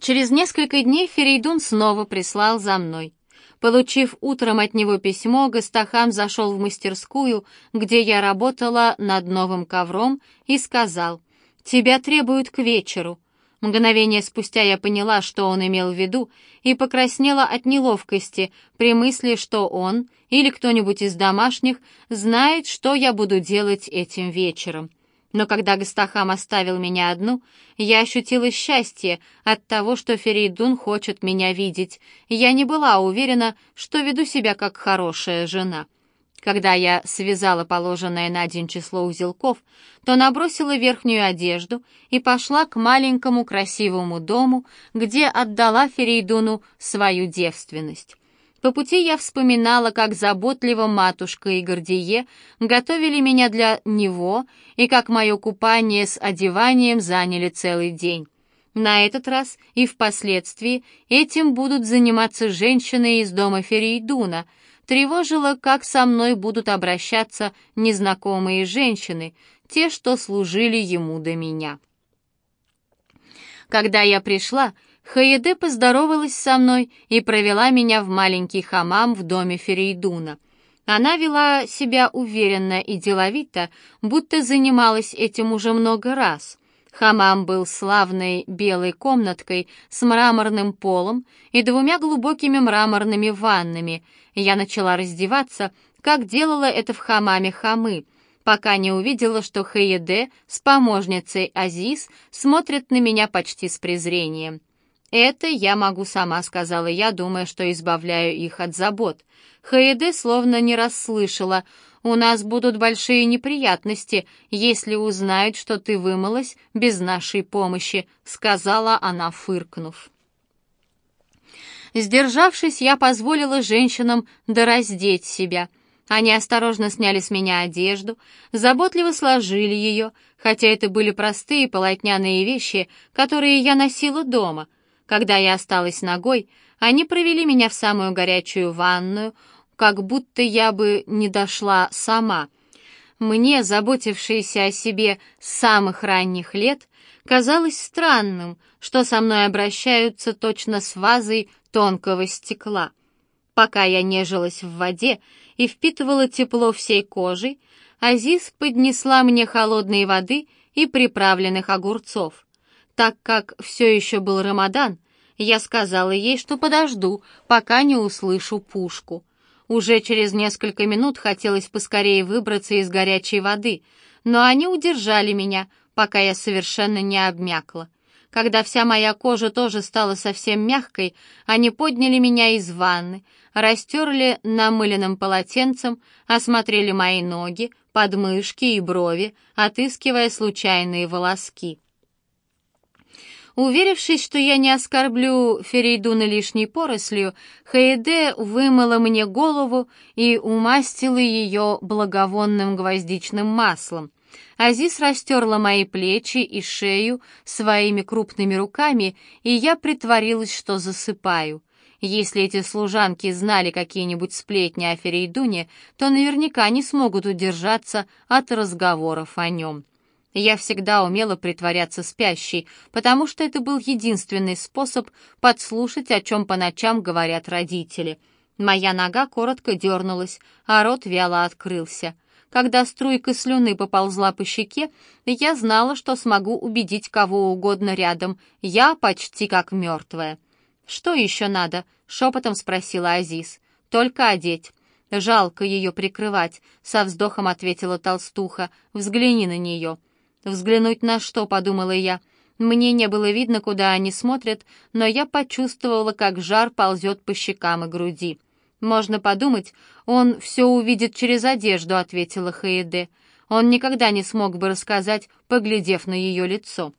Через несколько дней Ферейдун снова прислал за мной. Получив утром от него письмо, Гастахам зашел в мастерскую, где я работала над новым ковром, и сказал, «Тебя требуют к вечеру». Мгновение спустя я поняла, что он имел в виду, и покраснела от неловкости при мысли, что он или кто-нибудь из домашних знает, что я буду делать этим вечером. Но когда Гастахам оставил меня одну, я ощутила счастье от того, что Ферейдун хочет меня видеть. Я не была уверена, что веду себя как хорошая жена. Когда я связала положенное на день число узелков, то набросила верхнюю одежду и пошла к маленькому красивому дому, где отдала Ферейдуну свою девственность. По пути я вспоминала, как заботливо матушка и Гордие готовили меня для него, и как мое купание с одеванием заняли целый день. На этот раз и впоследствии этим будут заниматься женщины из дома Ферейдуна. Тревожило, как со мной будут обращаться незнакомые женщины, те, что служили ему до меня. Когда я пришла, Хаеде поздоровалась со мной и провела меня в маленький хамам в доме Ферейдуна. Она вела себя уверенно и деловито, будто занималась этим уже много раз. Хамам был славной белой комнаткой с мраморным полом и двумя глубокими мраморными ваннами. Я начала раздеваться, как делала это в хамаме хамы, пока не увидела, что Хаеде с помощницей Азиз смотрят на меня почти с презрением. «Это я могу сама», — сказала я, думая, что избавляю их от забот. Хаэде словно не расслышала. «У нас будут большие неприятности, если узнают, что ты вымылась без нашей помощи», — сказала она, фыркнув. Сдержавшись, я позволила женщинам дораздеть себя. Они осторожно сняли с меня одежду, заботливо сложили ее, хотя это были простые полотняные вещи, которые я носила дома — когда я осталась ногой, они провели меня в самую горячую ванную, как будто я бы не дошла сама. Мне, заботившейся о себе с самых ранних лет, казалось странным, что со мной обращаются точно с вазой тонкого стекла. Пока я нежилась в воде и впитывала тепло всей кожей, Азиз поднесла мне холодной воды и приправленных огурцов. Так как все еще был Рамадан, я сказала ей, что подожду, пока не услышу пушку. Уже через несколько минут хотелось поскорее выбраться из горячей воды, но они удержали меня, пока я совершенно не обмякла. Когда вся моя кожа тоже стала совсем мягкой, они подняли меня из ванны, растерли намыленным полотенцем, осмотрели мои ноги, подмышки и брови, отыскивая случайные волоски. Уверившись, что я не оскорблю Ферейдуна лишней порослью, Хаиде вымыла мне голову и умастила ее благовонным гвоздичным маслом. Азис растерла мои плечи и шею своими крупными руками, и я притворилась, что засыпаю. Если эти служанки знали какие-нибудь сплетни о Ферейдуне, то наверняка не смогут удержаться от разговоров о нем. Я всегда умела притворяться спящей, потому что это был единственный способ подслушать, о чем по ночам говорят родители. Моя нога коротко дернулась, а рот вяло открылся. Когда струйка слюны поползла по щеке, я знала, что смогу убедить кого угодно рядом. Я почти как мертвая. «Что еще надо?» — шепотом спросила Азиз. «Только одеть». «Жалко ее прикрывать», — со вздохом ответила толстуха. «Взгляни на нее». Взглянуть на что, подумала я. Мне не было видно, куда они смотрят, но я почувствовала, как жар ползет по щекам и груди. «Можно подумать, он все увидит через одежду», — ответила Хаиде. Он никогда не смог бы рассказать, поглядев на ее лицо.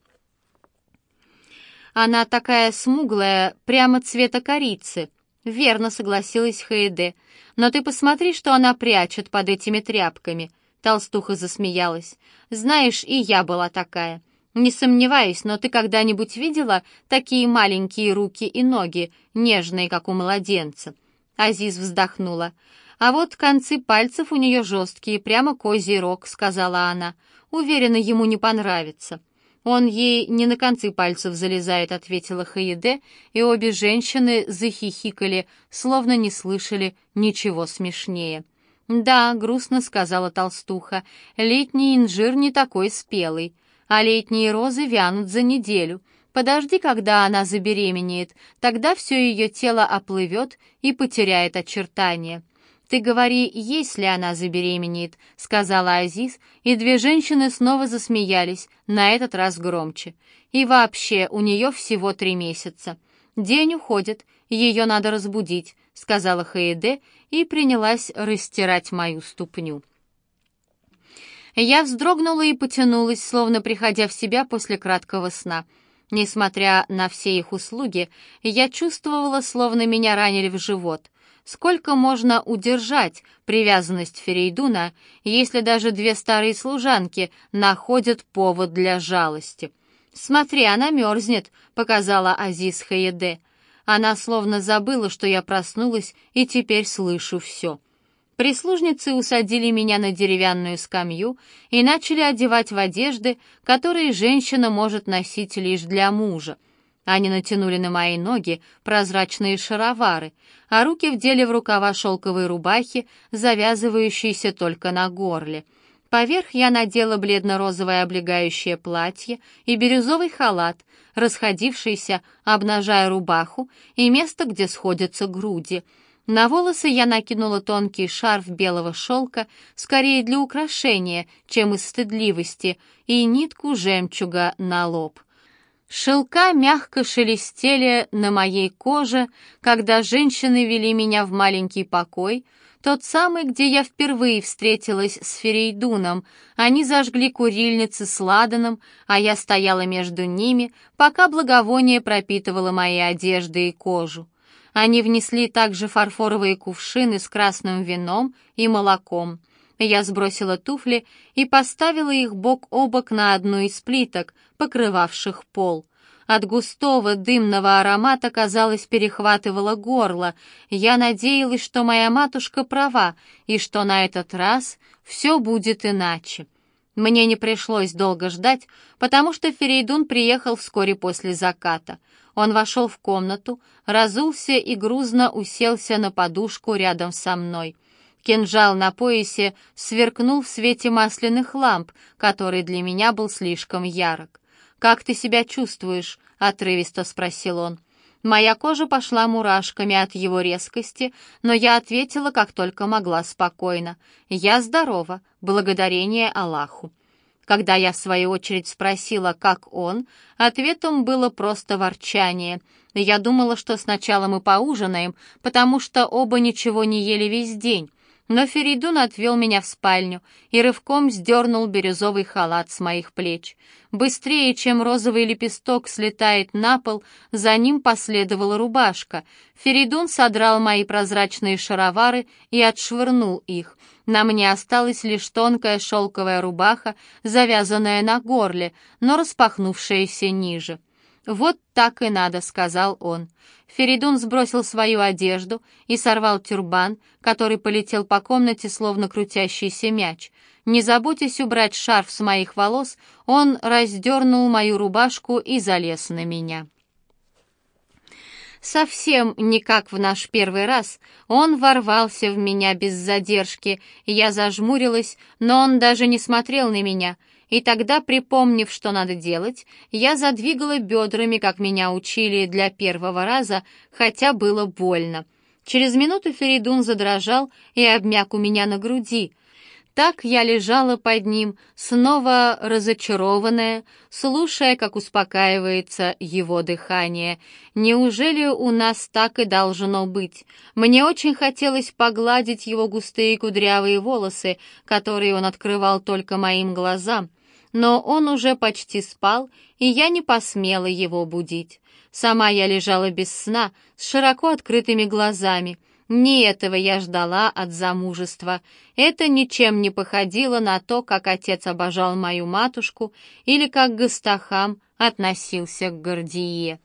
«Она такая смуглая, прямо цвета корицы», «Верно», — согласилась Хаиде. «Но ты посмотри, что она прячет под этими тряпками. Толстуха засмеялась. «Знаешь, и я была такая. Не сомневаюсь, но ты когда-нибудь видела такие маленькие руки и ноги, нежные, как у младенца?» Азиз вздохнула. «А вот концы пальцев у нее жесткие, прямо козий рог», — сказала она. «Уверена, ему не понравится». «Он ей не на концы пальцев залезает», — ответила Хаиде, и обе женщины захихикали, словно не слышали ничего смешнее. «Да», — грустно сказала толстуха, — «летний инжир не такой спелый, а летние розы вянут за неделю. Подожди, когда она забеременеет, тогда все ее тело оплывет и потеряет очертания». «Ты говори, если она забеременеет», — сказала Азиз, и две женщины снова засмеялись, на этот раз громче. «И вообще, у нее всего три месяца. День уходит, ее надо разбудить», — сказала Хаиде и принялась растирать мою ступню. Я вздрогнула и потянулась, словно приходя в себя после краткого сна. Несмотря на все их услуги, я чувствовала, словно меня ранили в живот — Сколько можно удержать привязанность Ферейдуна, если даже две старые служанки находят повод для жалости? «Смотри, она мерзнет», — показала Азиз Хаеде. Она словно забыла, что я проснулась и теперь слышу все. Прислужницы усадили меня на деревянную скамью и начали одевать в одежды, которые женщина может носить лишь для мужа — они натянули на мои ноги прозрачные шаровары, а руки вдели в рукава шелковой рубахи, завязывающиеся только на горле. Поверх я надела бледно-розовое облегающее платье и бирюзовый халат, расходившийся, обнажая рубаху и место, где сходятся груди. На волосы я накинула тонкий шарф белого шелка, скорее для украшения, чем из стыдливости, и нитку жемчуга на лоб. Шелка мягко шелестели на моей коже, когда женщины вели меня в маленький покой, тот самый, где я впервые встретилась с Ферейдуном. Они зажгли курильницы с ладаном, а я стояла между ними, пока благовоние пропитывало мои одежды и кожу. Они внесли также фарфоровые кувшины с красным вином и молоком. Я сбросила туфли и поставила их бок о бок на одну из плиток, покрывавших пол. От густого дымного аромата, казалось, перехватывало горло. Я надеялась, что моя матушка права, и что на этот раз все будет иначе. Мне не пришлось долго ждать, потому что Ферейдун приехал вскоре после заката. Он вошел в комнату, разулся и грузно уселся на подушку рядом со мной — Кинжал на поясе сверкнул в свете масляных ламп, который для меня был слишком ярок. «Как ты себя чувствуешь?» — отрывисто спросил он. Моя кожа пошла мурашками от его резкости, но я ответила, как только могла, спокойно. «Я здорова, благодарение Аллаху». Когда я, в свою очередь, спросила, как он, ответом было просто ворчание. Я думала, что сначала мы поужинаем, потому что оба ничего не ели весь день, но Феридун отвел меня в спальню и рывком сдернул бирюзовый халат с моих плеч. Быстрее, чем розовый лепесток слетает на пол, за ним последовала рубашка. Феридун содрал мои прозрачные шаровары и отшвырнул их. На мне осталась лишь тонкая шелковая рубаха, завязанная на горле, но распахнувшаяся ниже. «Вот так и надо», — сказал он. Феридун сбросил свою одежду и сорвал тюрбан, который полетел по комнате, словно крутящийся мяч. Не заботясь убрать шарф с моих волос, он раздернул мою рубашку и залез на меня. Совсем не как в наш первый раз, он ворвался в меня без задержки, я зажмурилась, но он даже не смотрел на меня — и тогда, припомнив, что надо делать, я задвигала бедрами, как меня учили для первого раза, хотя было больно. Через минуту Феридун задрожал и обмяк у меня на груди. Так я лежала под ним, снова разочарованная, слушая, как успокаивается его дыхание. Неужели у нас так и должно быть? Мне очень хотелось погладить его густые кудрявые волосы, которые он открывал только моим глазам но он уже почти спал, и я не посмела его будить. Сама я лежала без сна, с широко открытыми глазами. Не этого я ждала от замужества. Это ничем не походило на то, как отец обожал мою матушку или как Гастахам относился к Гордие.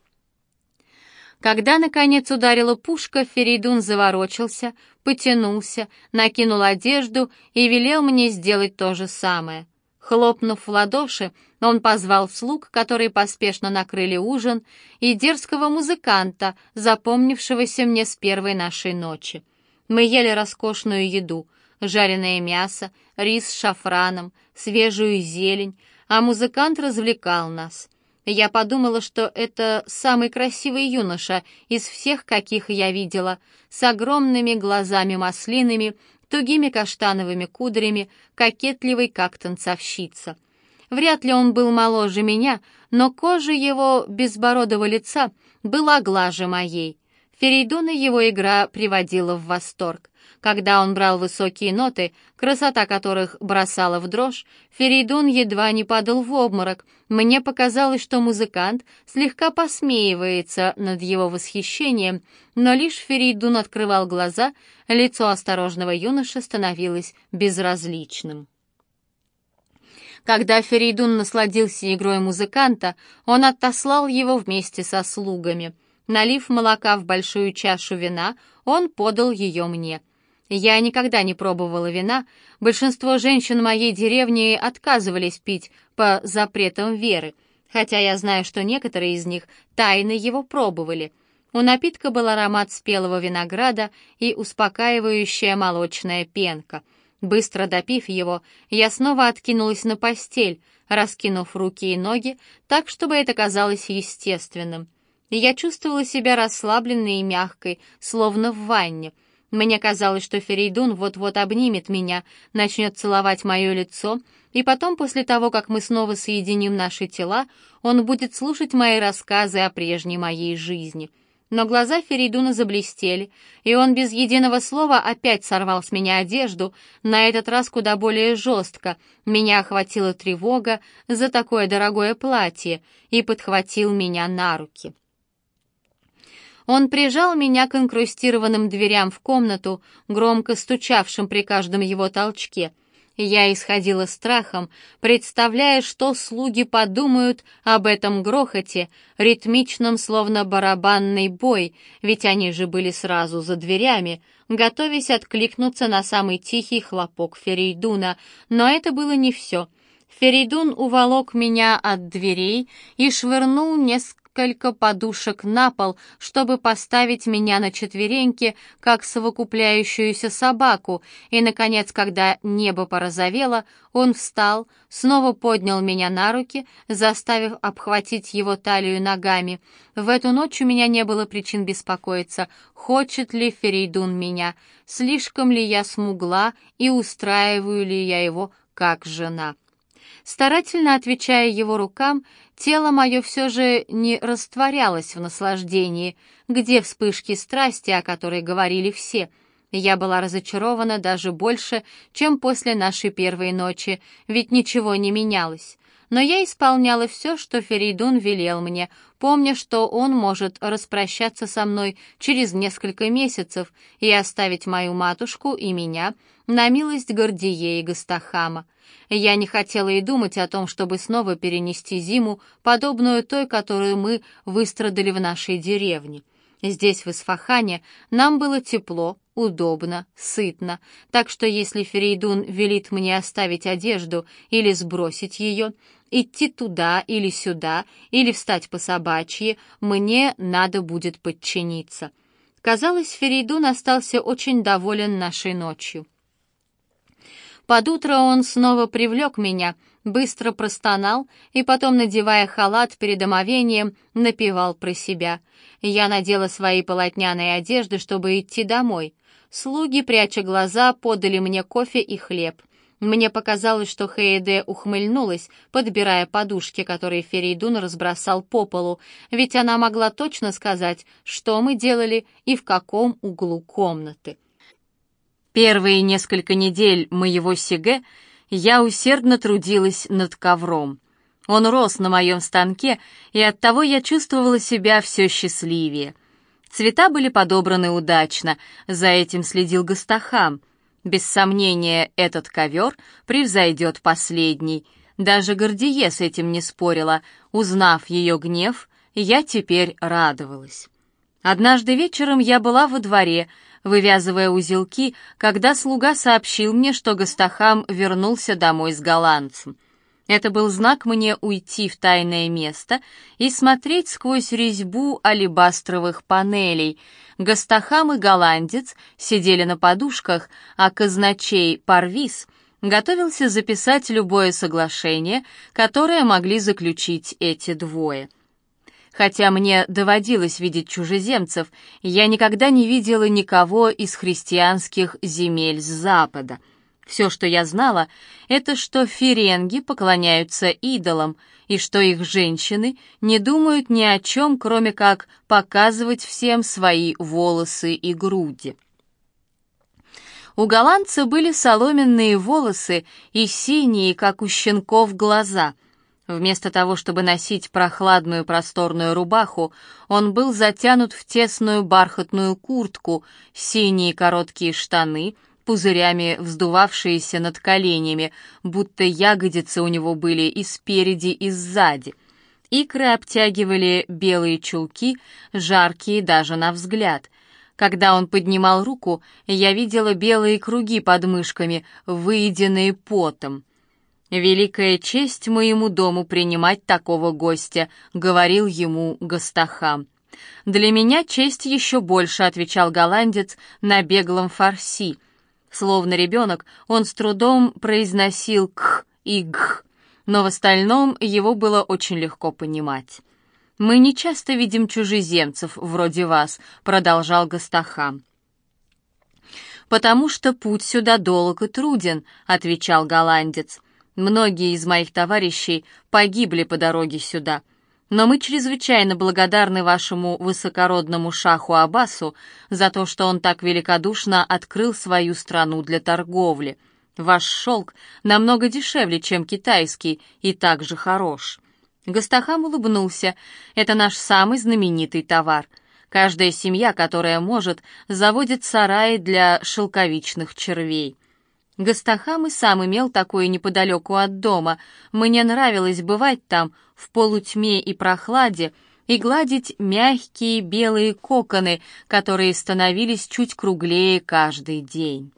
Когда, наконец, ударила пушка, Феридун заворочился, потянулся, накинул одежду и велел мне сделать то же самое — Хлопнув в ладоши, он позвал слуг, которые поспешно накрыли ужин, и дерзкого музыканта, запомнившегося мне с первой нашей ночи. Мы ели роскошную еду, жареное мясо, рис с шафраном, свежую зелень, а музыкант развлекал нас. Я подумала, что это самый красивый юноша из всех, каких я видела, с огромными глазами маслинами, тугими каштановыми кудрями, кокетливый, как танцовщица. Вряд ли он был моложе меня, но кожа его безбородого лица была глаже моей. Ферейдуна его игра приводила в восторг. Когда он брал высокие ноты, красота которых бросала в дрожь, Ферейдун едва не падал в обморок. Мне показалось, что музыкант слегка посмеивается над его восхищением, но лишь Ферейдун открывал глаза, лицо осторожного юноши становилось безразличным. Когда Ферейдун насладился игрой музыканта, он отослал его вместе со слугами. Налив молока в большую чашу вина, он подал ее мне — я никогда не пробовала вина, большинство женщин моей деревни отказывались пить по запретам веры, хотя я знаю, что некоторые из них тайно его пробовали. У напитка был аромат спелого винограда и успокаивающая молочная пенка. Быстро допив его, я снова откинулась на постель, раскинув руки и ноги так, чтобы это казалось естественным. Я чувствовала себя расслабленной и мягкой, словно в ванне — мне казалось, что Ферейдун вот-вот обнимет меня, начнет целовать мое лицо, и потом, после того, как мы снова соединим наши тела, он будет слушать мои рассказы о прежней моей жизни. Но глаза Ферейдуна заблестели, и он без единого слова опять сорвал с меня одежду, на этот раз куда более жестко. Меня охватила тревога за такое дорогое платье и подхватил меня на руки. Он прижал меня к инкрустированным дверям в комнату, громко стучавшим при каждом его толчке. Я исходила страхом, представляя, что слуги подумают об этом грохоте, ритмичном, словно барабанный бой, ведь они же были сразу за дверями, готовясь откликнуться на самый тихий хлопок Ферейдуна. Но это было не все. Ферейдун уволок меня от дверей и швырнул несколько несколько подушек на пол, чтобы поставить меня на четвереньки, как совокупляющуюся собаку, и, наконец, когда небо порозовело, он встал, снова поднял меня на руки, заставив обхватить его талию ногами. В эту ночь у меня не было причин беспокоиться, хочет ли Ферейдун меня, слишком ли я смугла и устраиваю ли я его как жена. Старательно отвечая его рукам, тело мое все же не растворялось в наслаждении, где вспышки страсти, о которой говорили все. Я была разочарована даже больше, чем после нашей первой ночи, ведь ничего не менялось. Но я исполняла все, что Ферейдун велел мне, помня, что он может распрощаться со мной через несколько месяцев и оставить мою матушку и меня на милость Гордие и Гастахама. Я не хотела и думать о том, чтобы снова перенести зиму, подобную той, которую мы выстрадали в нашей деревне. Здесь, в Исфахане, нам было тепло, удобно, сытно, так что если Ферейдун велит мне оставить одежду или сбросить ее, идти туда или сюда, или встать по собачьи, мне надо будет подчиниться. Казалось, Ферейдун остался очень доволен нашей ночью. Под утро он снова привлек меня, быстро простонал и потом, надевая халат перед омовением, напевал про себя. Я надела свои полотняные одежды, чтобы идти домой. Слуги, пряча глаза, подали мне кофе и хлеб. Мне показалось, что Хейде ухмыльнулась, подбирая подушки, которые Ферейдун разбросал по полу, ведь она могла точно сказать, что мы делали и в каком углу комнаты. Первые несколько недель моего сиге я усердно трудилась над ковром. Он рос на моем станке, и оттого я чувствовала себя все счастливее. Цвета были подобраны удачно, за этим следил Гастахам. Без сомнения, этот ковер превзойдет последний. Даже Гордие с этим не спорила. Узнав ее гнев, я теперь радовалась. Однажды вечером я была во дворе, вывязывая узелки, когда слуга сообщил мне, что Гастахам вернулся домой с голландцем. Это был знак мне уйти в тайное место и смотреть сквозь резьбу алебастровых панелей. Гастахам и голландец сидели на подушках, а казначей Парвис готовился записать любое соглашение, которое могли заключить эти двое. Хотя мне доводилось видеть чужеземцев, я никогда не видела никого из христианских земель с Запада — все, что я знала, это что ференги поклоняются идолам, и что их женщины не думают ни о чем, кроме как показывать всем свои волосы и груди. У голландца были соломенные волосы и синие, как у щенков, глаза. Вместо того, чтобы носить прохладную просторную рубаху, он был затянут в тесную бархатную куртку, синие короткие штаны — пузырями вздувавшиеся над коленями, будто ягодицы у него были и спереди, и сзади. Икры обтягивали белые чулки, жаркие даже на взгляд. Когда он поднимал руку, я видела белые круги под мышками, выеденные потом. «Великая честь моему дому принимать такого гостя», — говорил ему Гастахам. «Для меня честь еще больше», — отвечал голландец на беглом фарси — Словно ребенок, он с трудом произносил «кх» и «гх», но в остальном его было очень легко понимать. «Мы не часто видим чужеземцев, вроде вас», — продолжал Гастахам. «Потому что путь сюда долг и труден», — отвечал голландец. «Многие из моих товарищей погибли по дороге сюда. Но мы чрезвычайно благодарны вашему высокородному шаху Аббасу за то, что он так великодушно открыл свою страну для торговли. Ваш шелк намного дешевле, чем китайский, и также хорош». Гастахам улыбнулся. «Это наш самый знаменитый товар. Каждая семья, которая может, заводит сараи для шелковичных червей». Гастахам и сам имел такое неподалеку от дома. Мне нравилось бывать там, в полутьме и прохладе, и гладить мягкие белые коконы, которые становились чуть круглее каждый день.